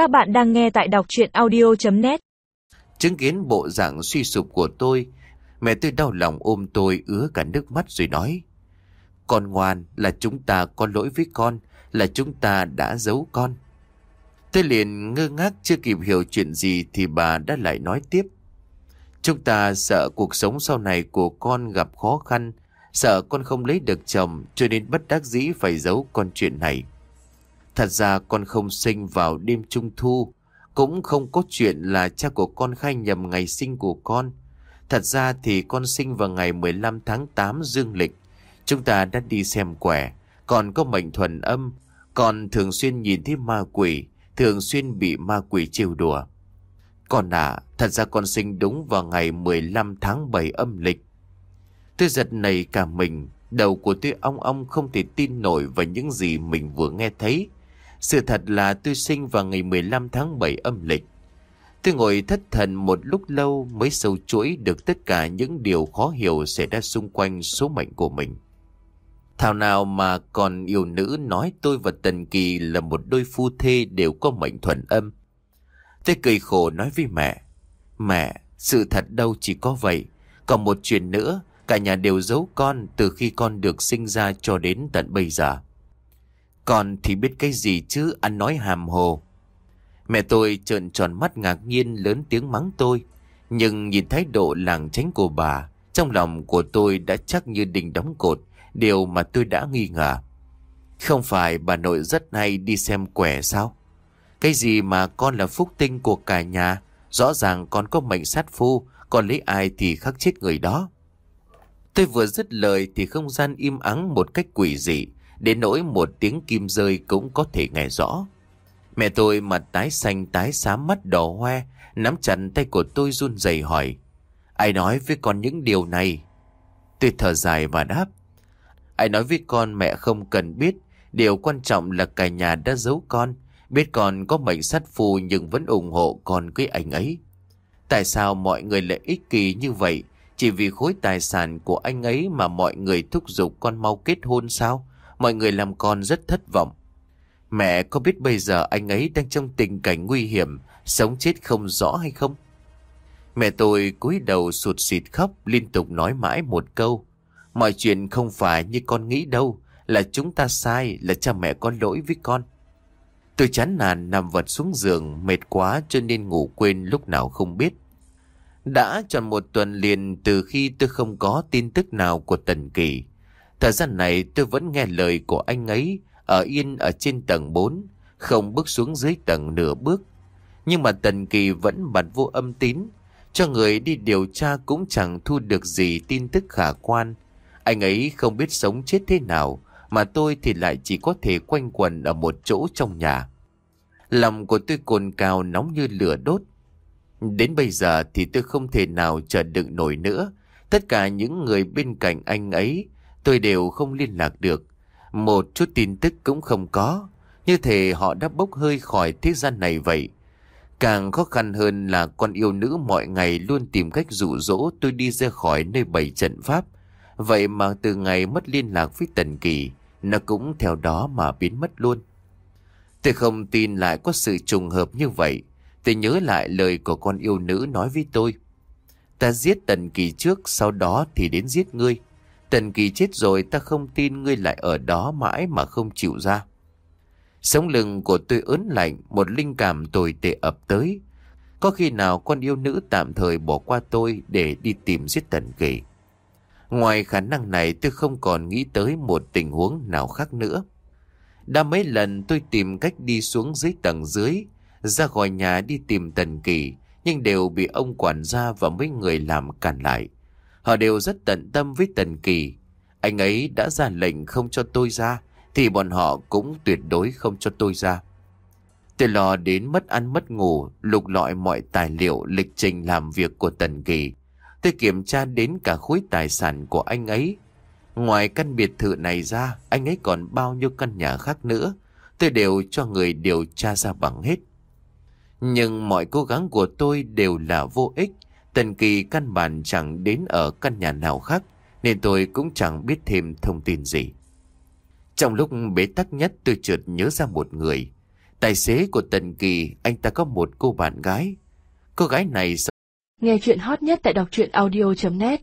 Các bạn đang nghe tại đọc chuyện audio.net Chứng kiến bộ dạng suy sụp của tôi, mẹ tôi đau lòng ôm tôi ứa cả nước mắt rồi nói. Con ngoan là chúng ta có lỗi với con, là chúng ta đã giấu con. Tôi liền ngơ ngác chưa kịp hiểu chuyện gì thì bà đã lại nói tiếp. Chúng ta sợ cuộc sống sau này của con gặp khó khăn, sợ con không lấy được chồng cho nên bất đắc dĩ phải giấu con chuyện này. Thật ra con không sinh vào đêm trung thu, cũng không có chuyện là cha của con khai nhầm ngày sinh của con. Thật ra thì con sinh vào ngày 15 tháng 8 dương lịch. Chúng ta đã đi xem quẻ, còn có mệnh thuần âm, còn thường xuyên nhìn thấy ma quỷ, thường xuyên bị ma quỷ trêu đùa. Con à, thật ra con sinh đúng vào ngày 15 tháng 7 âm lịch. Tôi giật nảy cả mình, đầu của tôi ong ong không thể tin nổi vào những gì mình vừa nghe thấy. Sự thật là tôi sinh vào ngày 15 tháng 7 âm lịch. Tôi ngồi thất thần một lúc lâu mới sâu chuỗi được tất cả những điều khó hiểu xảy ra xung quanh số mệnh của mình. Thảo nào mà còn yêu nữ nói tôi và Tần Kỳ là một đôi phu thê đều có mệnh thuần âm. Tôi cười khổ nói với mẹ. Mẹ, sự thật đâu chỉ có vậy. Còn một chuyện nữa, cả nhà đều giấu con từ khi con được sinh ra cho đến tận bây giờ. Con thì biết cái gì chứ ăn nói hàm hồ. Mẹ tôi trợn tròn mắt ngạc nhiên lớn tiếng mắng tôi. Nhưng nhìn thái độ làng tránh của bà, trong lòng của tôi đã chắc như đình đóng cột, điều mà tôi đã nghi ngờ. Không phải bà nội rất hay đi xem quẻ sao? Cái gì mà con là phúc tinh của cả nhà, rõ ràng con có mệnh sát phu, còn lấy ai thì khắc chết người đó. Tôi vừa dứt lời thì không gian im ắng một cách quỷ dị, Đến nỗi một tiếng kim rơi cũng có thể nghe rõ. Mẹ tôi mặt tái xanh tái xám mắt đỏ hoe, nắm chặt tay của tôi run rẩy hỏi. Ai nói với con những điều này? Tôi thở dài và đáp. Ai nói với con mẹ không cần biết, điều quan trọng là cả nhà đã giấu con. Biết con có mệnh sát phù nhưng vẫn ủng hộ con cưới anh ấy. Tại sao mọi người lại ích kỷ như vậy? Chỉ vì khối tài sản của anh ấy mà mọi người thúc giục con mau kết hôn sao? Mọi người làm con rất thất vọng. Mẹ có biết bây giờ anh ấy đang trong tình cảnh nguy hiểm, sống chết không rõ hay không? Mẹ tôi cúi đầu sụt sịt khóc, liên tục nói mãi một câu. Mọi chuyện không phải như con nghĩ đâu, là chúng ta sai, là cha mẹ có lỗi với con. Tôi chán nản nằm vật xuống giường, mệt quá cho nên ngủ quên lúc nào không biết. Đã tròn một tuần liền từ khi tôi không có tin tức nào của Tần Kỳ. Thời gian này tôi vẫn nghe lời của anh ấy ở yên ở trên tầng 4, không bước xuống dưới tầng nửa bước. Nhưng mà Tần Kỳ vẫn bật vô âm tín, cho người đi điều tra cũng chẳng thu được gì tin tức khả quan. Anh ấy không biết sống chết thế nào, mà tôi thì lại chỉ có thể quanh quần ở một chỗ trong nhà. Lòng của tôi cồn cào nóng như lửa đốt. Đến bây giờ thì tôi không thể nào chờ đựng nổi nữa. Tất cả những người bên cạnh anh ấy tôi đều không liên lạc được. Một chút tin tức cũng không có. Như thể họ đã bốc hơi khỏi thế gian này vậy. Càng khó khăn hơn là con yêu nữ mọi ngày luôn tìm cách dụ dỗ tôi đi ra khỏi nơi bảy trận pháp. Vậy mà từ ngày mất liên lạc với Tần Kỳ, nó cũng theo đó mà biến mất luôn. Tôi không tin lại có sự trùng hợp như vậy. Tôi nhớ lại lời của con yêu nữ nói với tôi. Ta giết Tần Kỳ trước, sau đó thì đến giết ngươi. Tần Kỳ chết rồi ta không tin ngươi lại ở đó mãi mà không chịu ra. Sống lưng của tôi ớn lạnh, một linh cảm tồi tệ ập tới. Có khi nào con yêu nữ tạm thời bỏ qua tôi để đi tìm giết Tần Kỳ. Ngoài khả năng này tôi không còn nghĩ tới một tình huống nào khác nữa. Đã mấy lần tôi tìm cách đi xuống dưới tầng dưới, ra khỏi nhà đi tìm Tần Kỳ, nhưng đều bị ông quản gia và mấy người làm cản lại. Họ đều rất tận tâm với Tần Kỳ. Anh ấy đã ra lệnh không cho tôi ra, thì bọn họ cũng tuyệt đối không cho tôi ra. Tôi lo đến mất ăn mất ngủ, lục lọi mọi tài liệu lịch trình làm việc của Tần Kỳ. Tôi kiểm tra đến cả khối tài sản của anh ấy. Ngoài căn biệt thự này ra, anh ấy còn bao nhiêu căn nhà khác nữa. Tôi đều cho người điều tra ra bằng hết. Nhưng mọi cố gắng của tôi đều là vô ích. Tần Kỳ căn bản chẳng đến ở căn nhà nào khác, nên tôi cũng chẳng biết thêm thông tin gì. Trong lúc bế tắc nhất tôi chợt nhớ ra một người. Tài xế của Tần Kỳ, anh ta có một cô bạn gái. Cô gái này Nghe chuyện hot nhất tại đọc truyện audio.net